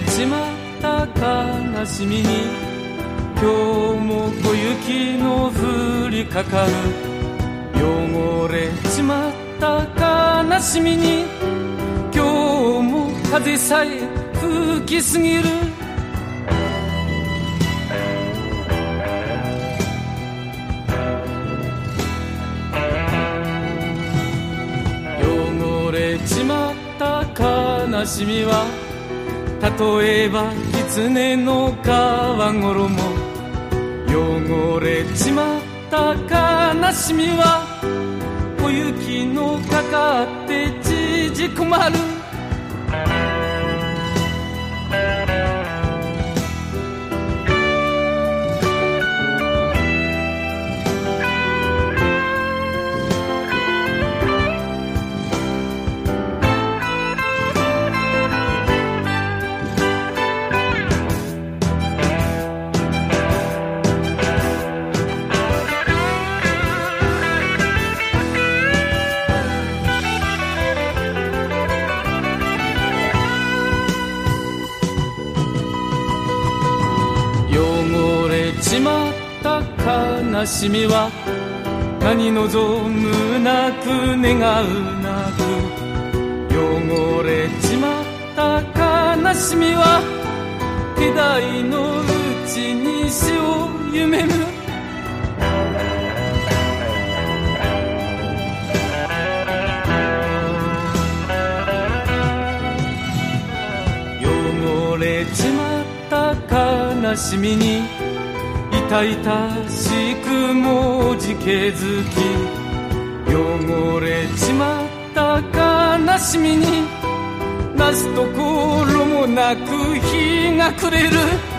ちまった悲しみに今日も小雪の降りかかる。汚れちまった悲しみに今日も風さえ吹きすぎる。汚れちまった悲しみは例えば狐の皮衣汚れちまった悲しみは小雪のかかって縮こまる汚れちまった悲しみは何望むなく願う。なく汚れちまった悲しみは手代のうちに死を夢む。汚れちまった悲しみに々しくもじけづき汚れちまった悲しみになすところもなく日が暮れる。